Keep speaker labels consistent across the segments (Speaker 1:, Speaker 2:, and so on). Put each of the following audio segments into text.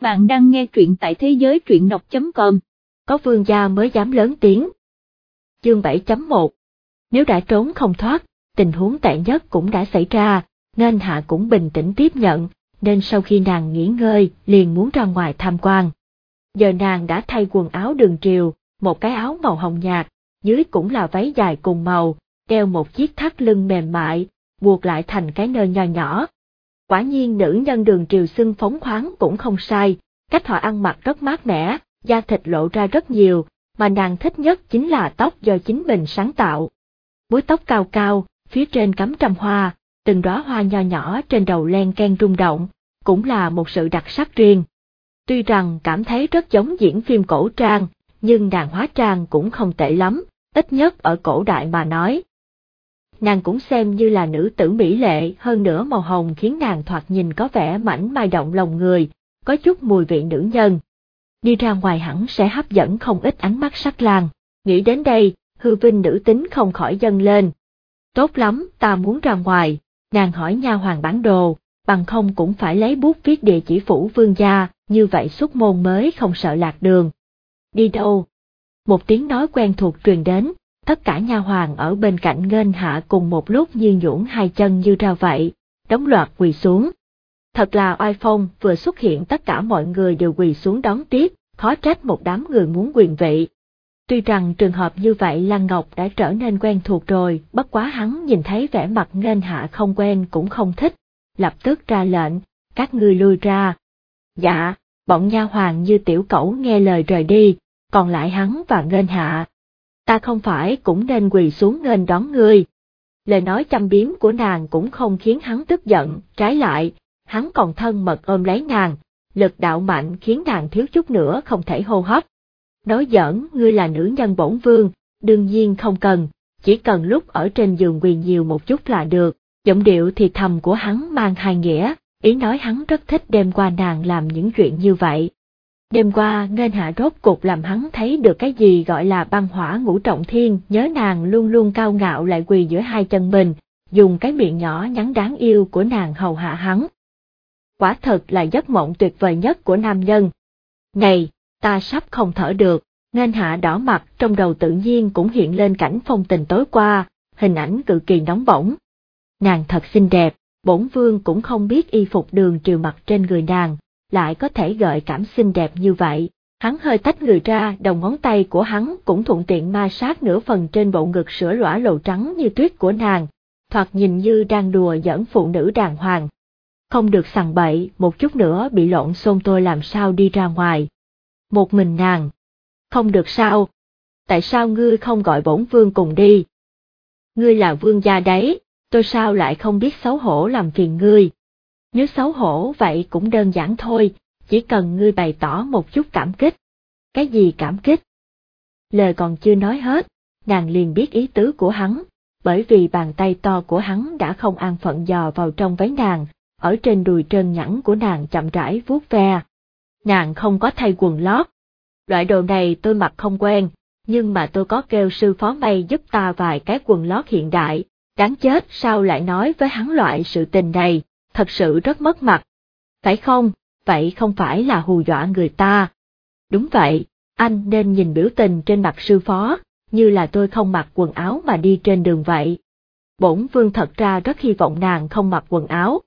Speaker 1: Bạn đang nghe truyện tại thế giới truyện đọc.com.
Speaker 2: Có vương gia mới dám lớn tiếng. Chương 7.1 Nếu đã trốn không thoát, tình huống tệ nhất cũng đã xảy ra, nên Hạ cũng bình tĩnh tiếp nhận, nên sau khi nàng nghỉ ngơi liền muốn ra ngoài tham quan. Giờ nàng đã thay quần áo đường triều, một cái áo màu hồng nhạt, dưới cũng là váy dài cùng màu, đeo một chiếc thắt lưng mềm mại, buộc lại thành cái nơ nho nhỏ, Quả nhiên nữ nhân đường triều xưng phóng khoáng cũng không sai, cách họ ăn mặc rất mát mẻ, da thịt lộ ra rất nhiều, mà nàng thích nhất chính là tóc do chính mình sáng tạo. Búi tóc cao cao, phía trên cắm trăm hoa, từng đóa hoa nho nhỏ trên đầu len ken rung động, cũng là một sự đặc sắc riêng. Tuy rằng cảm thấy rất giống diễn phim cổ trang, nhưng nàng hóa trang cũng không tệ lắm, ít nhất ở cổ đại mà nói, nàng cũng xem như là nữ tử mỹ lệ hơn nữa màu hồng khiến nàng thoạt nhìn có vẻ mảnh mai động lòng người, có chút mùi vị nữ nhân. Đi ra ngoài hẳn sẽ hấp dẫn không ít ánh mắt sắc lang, nghĩ đến đây, hư vinh nữ tính không khỏi dâng lên. Tốt lắm, ta muốn ra ngoài, nàng hỏi nha hoàng bản đồ, bằng không cũng phải lấy bút viết địa chỉ phủ vương gia, như vậy xuất môn mới không sợ lạc đường. Đi đâu? Một tiếng nói quen thuộc truyền đến, tất cả nha hoàng ở bên cạnh nghênh hạ cùng một lúc như nhũn hai chân như ra vậy, đóng loạt quỳ xuống. Thật là oai phong, vừa xuất hiện tất cả mọi người đều quỳ xuống đón tiếp, khó trách một đám người muốn quyền vị. Tuy rằng trường hợp như vậy Lan Ngọc đã trở nên quen thuộc rồi, bất quá hắn nhìn thấy vẻ mặt nghênh hạ không quen cũng không thích, lập tức ra lệnh, các ngươi lui ra. Dạ, bọn nha hoàng như tiểu cẩu nghe lời rời đi, còn lại hắn và nghênh hạ, ta không phải cũng nên quỳ xuống nên đón ngươi. Lời nói chăm biếm của nàng cũng không khiến hắn tức giận, trái lại, hắn còn thân mật ôm lấy nàng, lực đạo mạnh khiến nàng thiếu chút nữa không thể hô hấp. Nói giỡn, ngươi là nữ nhân bổn vương, đương nhiên không cần, chỉ cần lúc ở trên giường quỳ nhiều một chút là được, giọng điệu thì thầm của hắn mang hai nghĩa, ý nói hắn rất thích đem qua nàng làm những chuyện như vậy, Đêm qua nên hạ rốt cục làm hắn thấy được cái gì gọi là băng hỏa ngũ trọng thiên, nhớ nàng luôn luôn cao ngạo lại quỳ giữa hai chân mình, dùng cái miệng nhỏ nhắn đáng yêu của nàng hầu hạ hắn. Quả thật là giấc mộng tuyệt vời nhất của nam nhân. Này, ta sắp không thở được, nên hạ đỏ mặt trong đầu tự nhiên cũng hiện lên cảnh phong tình tối qua, hình ảnh cực kỳ nóng bỏng. Nàng thật xinh đẹp, bổn vương cũng không biết y phục đường triều mặt trên người nàng, lại có thể gợi cảm xinh đẹp như vậy. Hắn hơi tách người ra, đầu ngón tay của hắn cũng thuận tiện ma sát nửa phần trên bộ ngực sữa lõa lộ trắng như tuyết của nàng, thoạt nhìn như đang đùa giỡn phụ nữ đàng hoàng. Không được sằng bậy, một chút nữa bị lộn xôn tôi làm sao đi ra ngoài. Một mình nàng. Không được sao. Tại sao ngươi không gọi bổn vương cùng đi? Ngươi là vương gia đấy, tôi sao lại không biết xấu hổ làm phiền ngươi. Nếu xấu hổ vậy cũng đơn giản thôi, chỉ cần ngươi bày tỏ một chút cảm kích. Cái gì cảm kích? Lời còn chưa nói hết, nàng liền biết ý tứ của hắn, bởi vì bàn tay to của hắn đã không an phận dò vào trong váy nàng, ở trên đùi trơn nhẵn của nàng chậm rãi vuốt ve. Nàng không có thay quần lót. Loại đồ này tôi mặc không quen, nhưng mà tôi có kêu sư phó may giúp ta vài cái quần lót hiện đại, đáng chết sao lại nói với hắn loại sự tình này, thật sự rất mất mặt. Phải không, vậy không phải là hù dọa người ta. Đúng vậy, anh nên nhìn biểu tình trên mặt sư phó, như là tôi không mặc quần áo mà đi trên đường vậy. Bổn vương thật ra rất hy vọng nàng không mặc quần áo.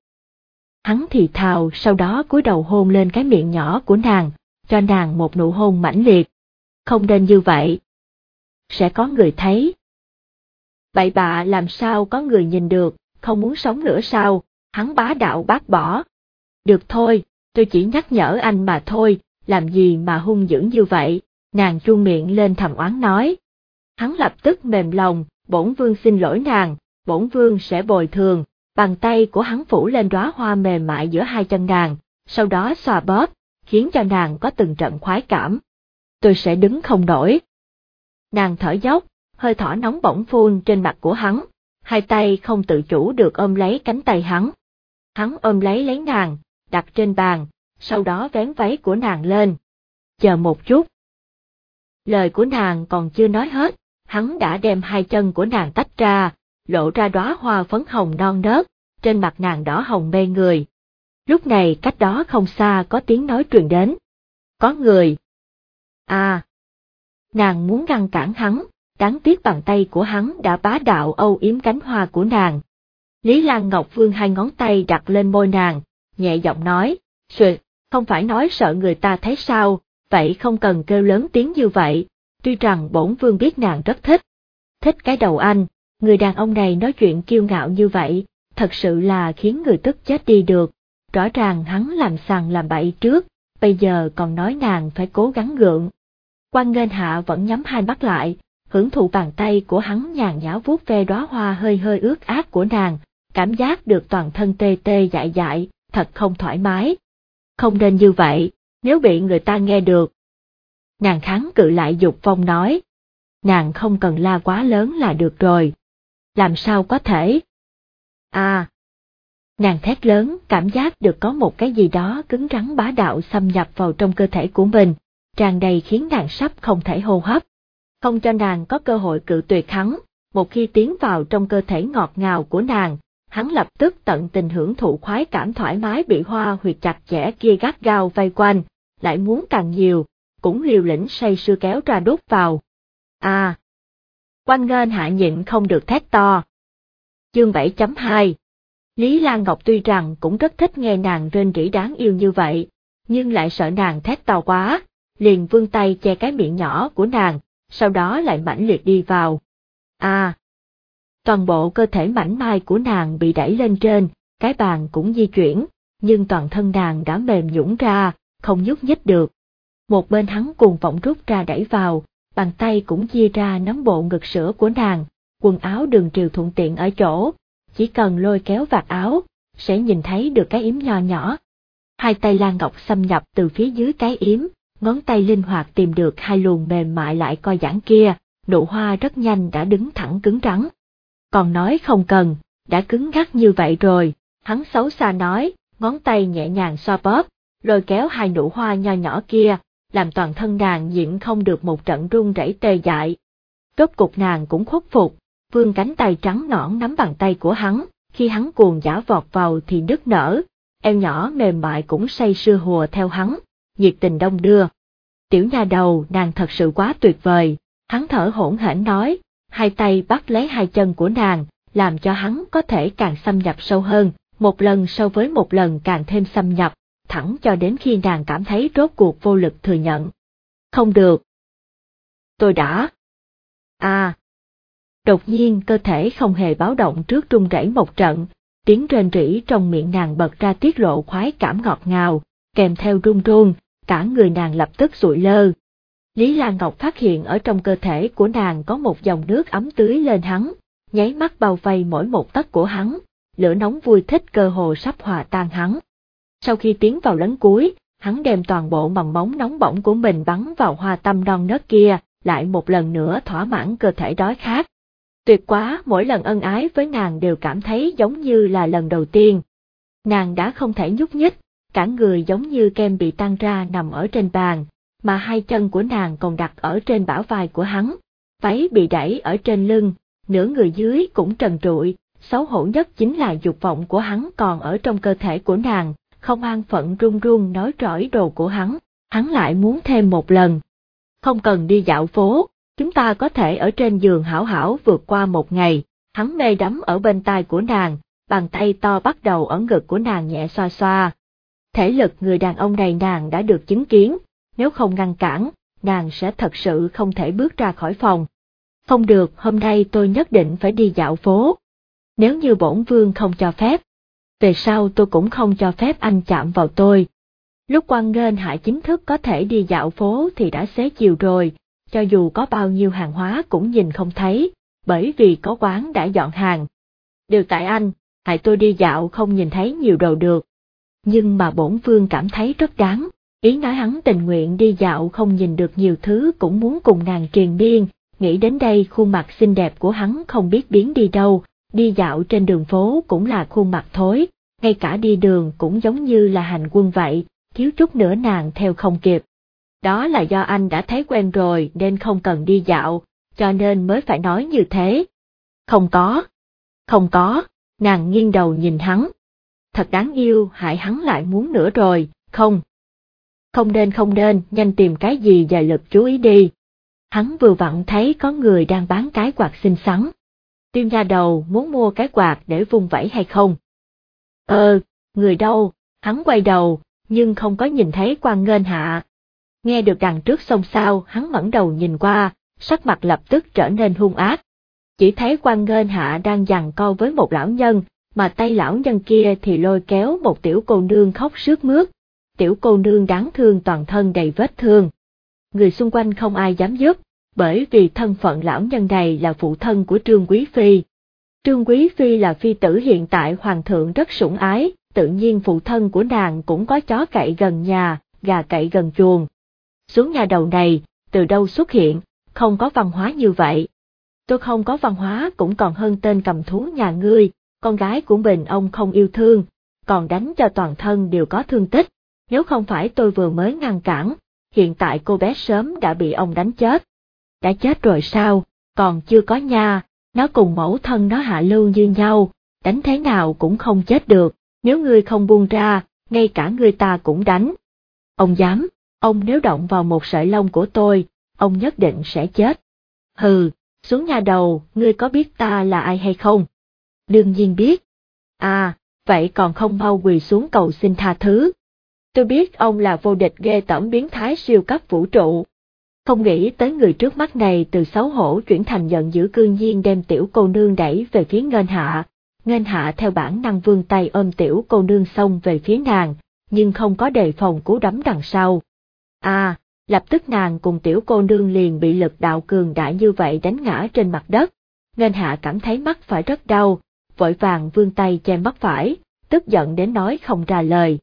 Speaker 2: Hắn thì thào sau đó cúi đầu hôn lên cái miệng nhỏ của nàng, cho nàng một nụ hôn mãnh liệt. Không nên như vậy. Sẽ có người thấy. Bậy bạ làm sao có người nhìn được, không muốn sống nữa sao, hắn bá đạo bác bỏ. Được thôi, tôi chỉ nhắc nhở anh mà thôi, làm gì mà hung dữ như vậy, nàng chuông miệng lên thầm oán nói. Hắn lập tức mềm lòng, bổn vương xin lỗi nàng, bổn vương sẽ bồi thường, bàn tay của hắn phủ lên đóa hoa mềm mại giữa hai chân nàng, sau đó xoa bóp, khiến cho nàng có từng trận khoái cảm. Tôi sẽ đứng không nổi. Nàng thở dốc, hơi thở nóng bỏng phun trên mặt của hắn, hai tay không tự chủ được ôm lấy cánh tay hắn, hắn ôm lấy lấy nàng, đặt trên bàn, sau đó vén váy của nàng lên. Chờ một chút. Lời của nàng còn chưa nói hết, hắn đã đem hai chân của nàng tách ra, lộ ra đóa hoa phấn hồng non nớt, trên mặt nàng đỏ hồng mê người. Lúc này cách đó không xa có tiếng nói truyền đến. Có người. À. Nàng muốn ngăn cản hắn, đáng tiếc bàn tay của hắn đã bá đạo âu yếm cánh hoa của nàng. Lý Lan Ngọc Vương hai ngón tay đặt lên môi nàng, nhẹ giọng nói, Suyệt, không phải nói sợ người ta thấy sao, vậy không cần kêu lớn tiếng như vậy, tuy rằng bổn vương biết nàng rất thích. Thích cái đầu anh, người đàn ông này nói chuyện kiêu ngạo như vậy, thật sự là khiến người tức chết đi được, rõ ràng hắn làm sàng làm bậy trước, bây giờ còn nói nàng phải cố gắng gượng. Quan nghênh hạ vẫn nhắm hai mắt lại, hưởng thụ bàn tay của hắn nhàn nhã vuốt ve đóa hoa hơi hơi ướt át của nàng, cảm giác được toàn thân tê tê dại dại, thật không thoải mái. Không nên như vậy, nếu bị người ta nghe được. Nàng kháng cự lại dục phong nói. Nàng không cần la quá lớn là được rồi. Làm sao có thể? À! Nàng thét lớn, cảm giác được có một cái gì đó cứng rắn bá đạo xâm nhập vào trong cơ thể của mình, tràn đầy khiến nàng sắp không thể hô hấp. Không cho nàng có cơ hội cự tuyệt hắn, một khi tiến vào trong cơ thể ngọt ngào của nàng, hắn lập tức tận tình hưởng thụ khoái cảm thoải mái bị hoa huyệt chặt chẽ kia gắt gao vây quanh, lại muốn càng nhiều, cũng liều lĩnh say sưa kéo ra đút vào. À! Quanh ngên hạ nhịn không được thét to. Chương 7.2 Lý Lan Ngọc tuy rằng cũng rất thích nghe nàng rên rỉ đáng yêu như vậy, nhưng lại sợ nàng thét to quá, liền vươn tay che cái miệng nhỏ của nàng, sau đó lại mãnh liệt đi vào. À! Toàn bộ cơ thể mảnh mai của nàng bị đẩy lên trên, cái bàn cũng di chuyển, nhưng toàn thân nàng đã mềm nhũn ra, không nhúc nhích được. Một bên hắn cuồng vọng rút ra đẩy vào, bàn tay cũng chia ra nắm bộ ngực sữa của nàng, quần áo đường triều thuận tiện ở chỗ, chỉ cần lôi kéo vạt áo, sẽ nhìn thấy được cái yếm nho nhỏ. Hai tay Lan Ngọc xâm nhập từ phía dưới cái yếm, ngón tay linh hoạt tìm được hai luồng mềm mại lại co giãn kia, nụ hoa rất nhanh đã đứng thẳng cứng rắn còn nói không cần, đã cứng ngắc như vậy rồi, hắn xấu xa nói, ngón tay nhẹ nhàng xoa bóp, rồi kéo hai nụ hoa nho nhỏ kia, làm toàn thân nàng nhịn không được một trận run rẩy tê dại. Rốt cục nàng cũng khuất phục, vương cánh tay trắng nõn nắm bàn tay của hắn, khi hắn cuồng giả vọt vào thì đứt nở, eo nhỏ mềm mại cũng say sưa hùa theo hắn, nhiệt tình đông đưa. Tiểu nhà đầu nàng thật sự quá tuyệt vời, hắn thở hổn hển nói, hai tay bắt lấy hai chân của nàng, làm cho hắn có thể càng xâm nhập sâu hơn, một lần so với một lần càng thêm xâm nhập, thẳng cho đến khi nàng cảm thấy rốt cuộc vô lực thừa nhận. Không được. Tôi đã. À. Đột nhiên cơ thể không hề báo động trước rung rẩy một trận, tiếng rên rỉ trong miệng nàng bật ra tiết lộ khoái cảm ngọt ngào, kèm theo run run, cả người nàng lập tức sụi lơ, Lý Lan Ngọc phát hiện ở trong cơ thể của nàng có một dòng nước ấm tưới lên hắn, nháy mắt bao vây mỗi một tấc của hắn, lửa nóng vui thích cơ hồ sắp hòa tan hắn. Sau khi tiến vào lấn cuối, hắn đem toàn bộ mầm móng nóng bỏng của mình bắn vào hoa tâm non nớt kia, lại một lần nữa thỏa mãn cơ thể đói khát. Tuyệt quá, mỗi lần ân ái với nàng đều cảm thấy giống như là lần đầu tiên. Nàng đã không thể nhúc nhích, cả người giống như kem bị tan ra nằm ở trên bàn, mà hai chân của nàng còn đặt ở trên bả vai của hắn, váy bị đẩy ở trên lưng, nửa người dưới cũng trần trụi, xấu hổ nhất chính là dục vọng của hắn còn ở trong cơ thể của nàng, không an phận run run nói rõ đồ của hắn, hắn lại muốn thêm một lần. Không cần đi dạo phố, chúng ta có thể ở trên giường hảo hảo vượt qua một ngày, hắn mê đắm ở bên tai của nàng, bàn tay to bắt đầu ở ngực của nàng nhẹ xoa xoa. Thể lực người đàn ông này nàng đã được chứng kiến, nếu không ngăn cản, nàng sẽ thật sự không thể bước ra khỏi phòng. Không được, hôm nay tôi nhất định phải đi dạo phố. Nếu như bổn vương không cho phép, về sau tôi cũng không cho phép anh chạm vào tôi. Lúc quan nghênh hạ chính thức có thể đi dạo phố thì đã xế chiều rồi, cho dù có bao nhiêu hàng hóa cũng nhìn không thấy, bởi vì có quán đã dọn hàng. Điều tại anh, hại tôi đi dạo không nhìn thấy nhiều đồ được. Nhưng mà bổn vương cảm thấy rất đáng. Ý nói hắn tình nguyện đi dạo không nhìn được nhiều thứ cũng muốn cùng nàng truyền biên, nghĩ đến đây khuôn mặt xinh đẹp của hắn không biết biến đi đâu, đi dạo trên đường phố cũng là khuôn mặt thối, ngay cả đi đường cũng giống như là hành quân vậy, thiếu chút nữa nàng theo không kịp. Đó là do anh đã thấy quen rồi nên không cần đi dạo, cho nên mới phải nói như thế. Không có. Không có, nàng nghiêng đầu nhìn hắn. thật đáng yêu, hại hắn lại muốn nữa rồi, không. Không nên không nên, nhanh tìm cái gì và lực chú ý đi. Hắn vừa vặn thấy có người đang bán cái quạt xinh xắn. Tiêu nha đầu muốn mua cái quạt để vung vẩy hay không? Ờ, người đâu, hắn quay đầu, nhưng không có nhìn thấy quan ngên hạ. Nghe được đằng trước xông sao, hắn ngẩng đầu nhìn qua, sắc mặt lập tức trở nên hung ác. Chỉ thấy quan ngên hạ đang giằng co với một lão nhân, mà tay lão nhân kia thì lôi kéo một tiểu cô nương khóc sướt mướt. Tiểu cô nương đáng thương toàn thân đầy vết thương. Người xung quanh không ai dám giúp, bởi vì thân phận lão nhân này là phụ thân của Trương Quý Phi. Trương Quý Phi là phi tử hiện tại hoàng thượng rất sủng ái, tự nhiên phụ thân của nàng cũng có chó cậy gần nhà, gà cậy gần chuồng. Xuống nhà đầu này, từ đâu xuất hiện, không có văn hóa như vậy. Tôi không có văn hóa cũng còn hơn tên cầm thú nhà ngươi, con gái của mình ông không yêu thương, còn đánh cho toàn thân đều có thương tích. Nếu không phải tôi vừa mới ngăn cản, hiện tại cô bé sớm đã bị ông đánh chết. Đã chết rồi sao, còn chưa có nha, nó cùng mẫu thân nó hạ lưu như nhau, đánh thế nào cũng không chết được, nếu ngươi không buông ra, ngay cả người ta cũng đánh. Ông dám, ông nếu động vào một sợi lông của tôi, ông nhất định sẽ chết. Hừ, xuống nhà đầu, ngươi có biết ta là ai hay không? Đương nhiên biết. À, vậy còn không mau quỳ xuống cầu xin tha thứ. Tôi biết ông là vô địch ghê tởm biến thái siêu cấp vũ trụ. Không nghĩ tới người trước mắt này từ xấu hổ chuyển thành giận dữ cương nhiên đem tiểu cô nương đẩy về phía ngân hạ. Ngân hạ theo bản năng vươn tay ôm tiểu cô nương xông về phía nàng, nhưng không có đề phòng cú đấm đằng sau. À, lập tức nàng cùng tiểu cô nương liền bị lực đạo cường đại như vậy đánh ngã trên mặt đất. Ngân hạ cảm thấy mắt phải rất đau, vội vàng vươn tay che mắt phải, tức giận đến nói không ra lời.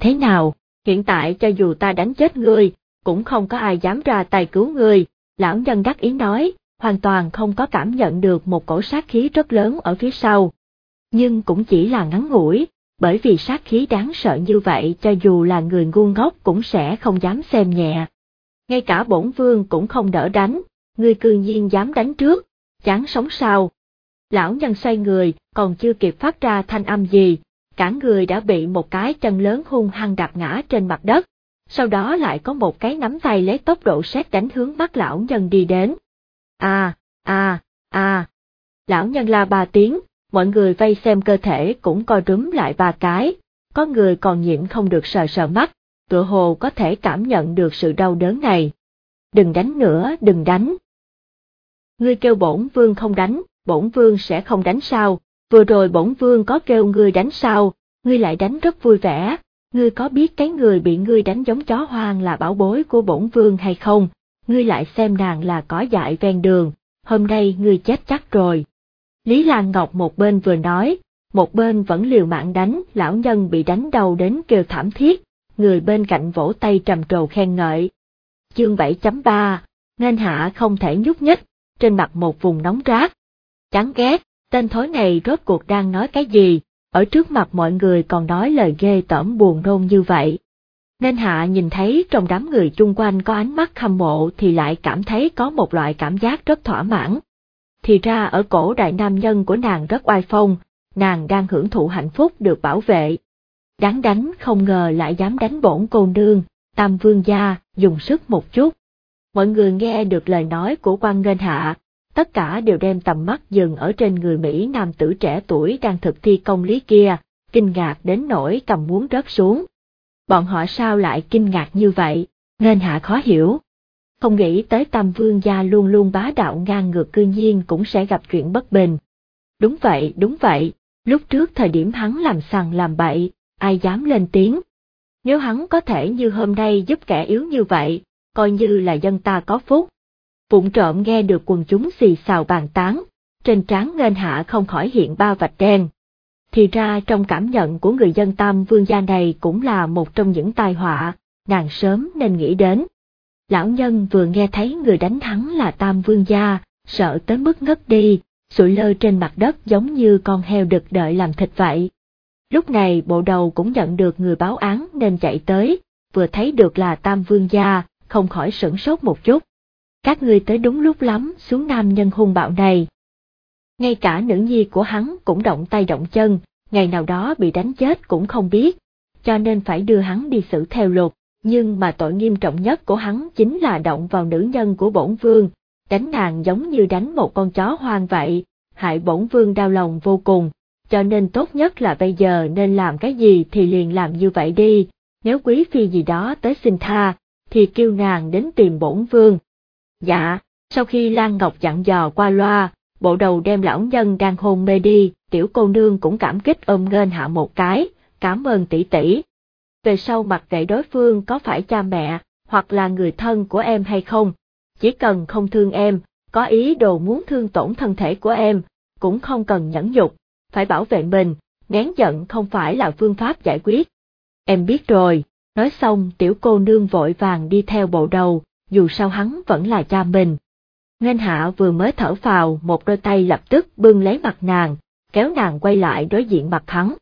Speaker 2: Thế nào, hiện tại cho dù ta đánh chết ngươi, cũng không có ai dám ra tay cứu ngươi, lão nhân đắc ý nói, hoàn toàn không có cảm nhận được một cổ sát khí rất lớn ở phía sau. Nhưng cũng chỉ là ngắn ngủi, bởi vì sát khí đáng sợ như vậy cho dù là người ngu ngốc cũng sẽ không dám xem nhẹ. Ngay cả bổn vương cũng không đỡ đánh, ngươi cư nhiên dám đánh trước, chán sống sao. Lão nhân xoay người, còn chưa kịp phát ra thanh âm gì, cả người đã bị một cái chân lớn hung hăng đạp ngã trên mặt đất, sau đó lại có một cái nắm tay lấy tốc độ xét đánh hướng mắt lão nhân đi đến. À, à, à, lão nhân la ba tiếng, mọi người vây xem cơ thể cũng co rúm lại ba cái, có người còn nhịn không được sờ sờ mắt, tựa hồ có thể cảm nhận được sự đau đớn này. Đừng đánh nữa, đừng đánh. Ngươi kêu bổn vương không đánh, bổn vương sẽ không đánh sao, vừa rồi bổn vương có kêu ngươi đánh sao, ngươi lại đánh rất vui vẻ, ngươi có biết cái người bị ngươi đánh giống chó hoang là bảo bối của bổn vương hay không, ngươi lại xem nàng là có dại ven đường, hôm nay ngươi chết chắc rồi. Lý Lan Ngọc một bên vừa nói, một bên vẫn liều mạng đánh, lão nhân bị đánh đầu đến kêu thảm thiết, người bên cạnh vỗ tay trầm trồ khen ngợi. Chương 7.3, nên hạ không thể nhúc nhích, trên mặt một vùng nóng rát. Chán ghét, tên thối này rốt cuộc đang nói cái gì, ở trước mặt mọi người còn nói lời ghê tởm buồn nôn như vậy. Nên hạ nhìn thấy trong đám người chung quanh có ánh mắt khâm mộ thì lại cảm thấy có một loại cảm giác rất thỏa mãn. Thì ra ở cổ đại nam nhân của nàng rất oai phong, nàng đang hưởng thụ hạnh phúc được bảo vệ. Đáng đánh không ngờ lại dám đánh bổn cô nương, tam vương gia, dùng sức một chút. Mọi người nghe được lời nói của quan nghênh hạ, tất cả đều đem tầm mắt dừng ở trên người Mỹ nam tử trẻ tuổi đang thực thi công lý kia, kinh ngạc đến nỗi cầm muốn rớt xuống. Bọn họ sao lại kinh ngạc như vậy, nên hạ khó hiểu. Không nghĩ tới tam vương gia luôn luôn bá đạo ngang ngược cư nhiên cũng sẽ gặp chuyện bất bình. Đúng vậy, đúng vậy, lúc trước thời điểm hắn làm sằng làm bậy, ai dám lên tiếng. Nếu hắn có thể như hôm nay giúp kẻ yếu như vậy, coi như là dân ta có phúc, vụng trộm nghe được quần chúng xì xào bàn tán, trên trán nghênh hạ không khỏi hiện ba vạch đen. Thì ra trong cảm nhận của người dân Tam Vương gia này cũng là một trong những tai họa, nàng sớm nên nghĩ đến. Lão nhân vừa nghe thấy người đánh thắng là Tam Vương gia, sợ tới mức ngất đi, sụi lơ trên mặt đất giống như con heo đực đợi làm thịt vậy. Lúc này bộ đầu cũng nhận được người báo án nên chạy tới, vừa thấy được là Tam Vương gia, không khỏi sửng sốt một chút các ngươi tới đúng lúc lắm xuống nam nhân hung bạo này. Ngay cả nữ nhi của hắn cũng động tay động chân, ngày nào đó bị đánh chết cũng không biết, cho nên phải đưa hắn đi xử theo luật, nhưng mà tội nghiêm trọng nhất của hắn chính là động vào nữ nhân của bổn vương, đánh nàng giống như đánh một con chó hoang vậy, hại bổn vương đau lòng vô cùng, cho nên tốt nhất là bây giờ nên làm cái gì thì liền làm như vậy đi, nếu quý phi gì đó tới xin tha, thì kêu nàng đến tìm bổn vương. Dạ, sau khi Lan Ngọc dặn dò qua loa, bộ đầu đem lão nhân đang hôn mê đi, tiểu cô nương cũng cảm kích ôm ngên hạ một cái, cảm ơn tỷ tỷ. Về sau mặc kệ đối phương có phải cha mẹ, hoặc là người thân của em hay không, chỉ cần không thương em, có ý đồ muốn thương tổn thân thể của em, cũng không cần nhẫn nhục, phải bảo vệ mình, nén giận không phải là phương pháp giải quyết. Em biết rồi, nói xong tiểu cô nương vội vàng đi theo bộ đầu, dù sao hắn vẫn là cha mình. Ngân hạ vừa mới thở vào một đôi tay lập tức bưng lấy mặt nàng, kéo nàng quay lại đối diện mặt hắn.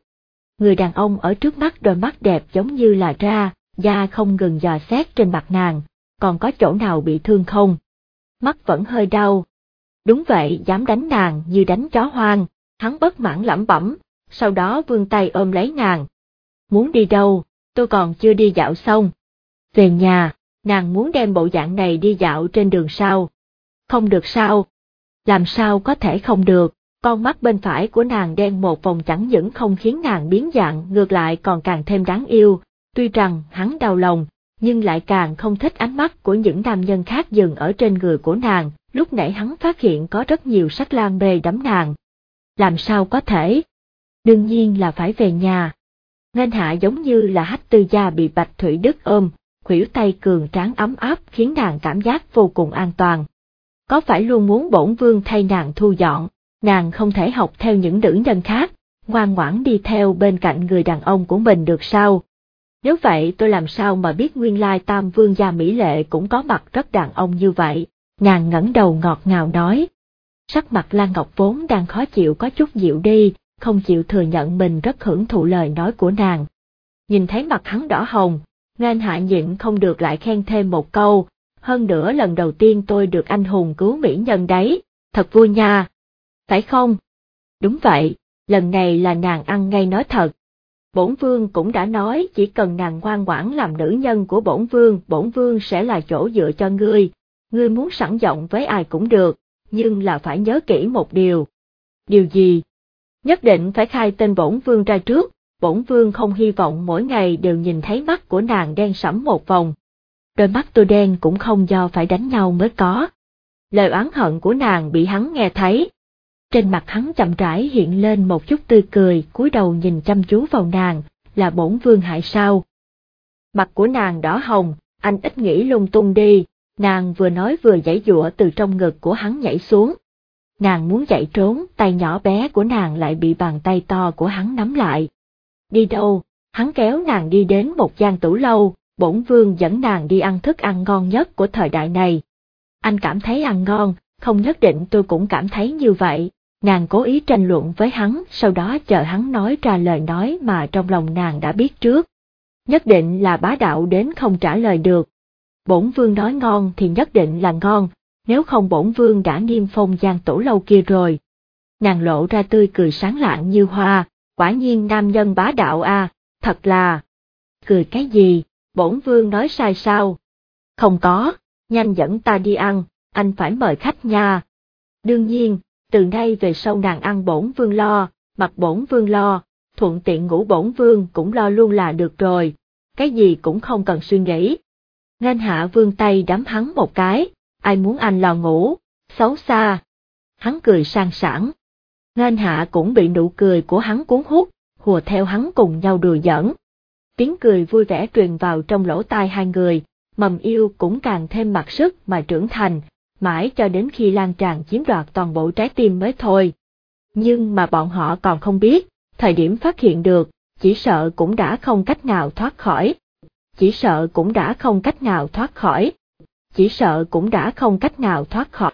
Speaker 2: Người đàn ông ở trước mắt đôi mắt đẹp giống như là ra, da không ngừng dò xét trên mặt nàng, còn có chỗ nào bị thương không? Mắt vẫn hơi đau. Đúng vậy, dám đánh nàng như đánh chó hoang, hắn bất mãn lẩm bẩm, sau đó vươn tay ôm lấy nàng. Muốn đi đâu, tôi còn chưa đi dạo xong. Về nhà, nàng muốn đem bộ dạng này đi dạo trên đường sao. Không được sao? Làm sao có thể không được, con mắt bên phải của nàng đen một vòng chẳng những không khiến nàng biến dạng ngược lại còn càng thêm đáng yêu, tuy rằng hắn đau lòng, nhưng lại càng không thích ánh mắt của những nam nhân khác dừng ở trên người của nàng, lúc nãy hắn phát hiện có rất nhiều sắc lan bề đắm nàng. Làm sao có thể? Đương nhiên là phải về nhà. Ngân hạ giống như là hách tư gia bị bạch thủy đức ôm, khuỷu tay cường tráng ấm áp khiến nàng cảm giác vô cùng an toàn. Có phải luôn muốn bổn vương thay nàng thu dọn, nàng không thể học theo những nữ nhân khác, ngoan ngoãn đi theo bên cạnh người đàn ông của mình được sao? Nếu vậy tôi làm sao mà biết nguyên lai tam vương gia Mỹ Lệ cũng có mặt rất đàn ông như vậy, nàng ngẩng đầu ngọt ngào nói. Sắc mặt Lan Ngọc vốn đang khó chịu có chút dịu đi, không chịu thừa nhận mình rất hưởng thụ lời nói của nàng. Nhìn thấy mặt hắn đỏ hồng, Ngan hạ nhịn không được lại khen thêm một câu, hơn nữa lần đầu tiên tôi được anh hùng cứu mỹ nhân đấy, thật vui nha. Phải không? Đúng vậy, lần này là nàng ăn ngay nói thật, bổn vương cũng đã nói chỉ cần nàng ngoan ngoãn làm nữ nhân của bổn vương, bổn vương sẽ là chỗ dựa cho ngươi, ngươi muốn sẵn giọng với ai cũng được, nhưng là phải nhớ kỹ một điều. Điều gì? Nhất định phải khai tên bổn vương ra trước, bổn vương không hy vọng mỗi ngày đều nhìn thấy mắt của nàng đen sẫm một vòng. Đôi mắt tôi đen cũng không do phải đánh nhau mới có. Lời oán hận của nàng bị hắn nghe thấy, trên mặt hắn chậm rãi hiện lên một chút tươi cười, cúi đầu nhìn chăm chú vào nàng, là bổn vương hại sao. Mặt của nàng đỏ hồng, anh ít nghĩ lung tung đi, nàng vừa nói vừa giãy giụa từ trong ngực của hắn nhảy xuống. Nàng muốn chạy trốn, tay nhỏ bé của nàng lại bị bàn tay to của hắn nắm lại. Đi đâu? Hắn kéo nàng đi đến một gian tủ lâu, bổn vương dẫn nàng đi ăn thức ăn ngon nhất của thời đại này. Anh cảm thấy ăn ngon, không nhất định tôi cũng cảm thấy như vậy, nàng cố ý tranh luận với hắn, sau đó chờ hắn nói ra lời nói mà trong lòng nàng đã biết trước. Nhất định là bá đạo đến không trả lời được. Bổn vương nói ngon thì nhất định là ngon, nếu không bổn vương đã niêm phong gian tổ lâu kia rồi. Nàng lộ ra tươi cười sáng lạng như hoa, quả nhiên nam nhân bá đạo a, thật là. Cười cái gì, bổn vương nói sai sao? Không có, nhanh dẫn ta đi ăn, anh phải mời khách nha. Đương nhiên, từ nay về sau nàng ăn bổn vương lo, mặc bổn vương lo, thuận tiện ngủ bổn vương cũng lo luôn là được rồi, cái gì cũng không cần suy nghĩ. Ngân hạ vương tay đấm hắn một cái, ai muốn anh lo ngủ, xấu xa. Hắn cười sang sảng. Ngân hạ cũng bị nụ cười của hắn cuốn hút, hùa theo hắn cùng nhau đùa giỡn. Tiếng cười vui vẻ truyền vào trong lỗ tai hai người, mầm yêu cũng càng thêm mặc sức mà trưởng thành, mãi cho đến khi lan tràn chiếm đoạt toàn bộ trái tim mới thôi. Nhưng mà bọn họ còn không biết, thời điểm phát hiện được, chỉ sợ cũng đã không cách nào thoát khỏi. Chỉ sợ cũng đã không cách nào thoát khỏi. Chỉ sợ cũng đã không cách nào thoát khỏi.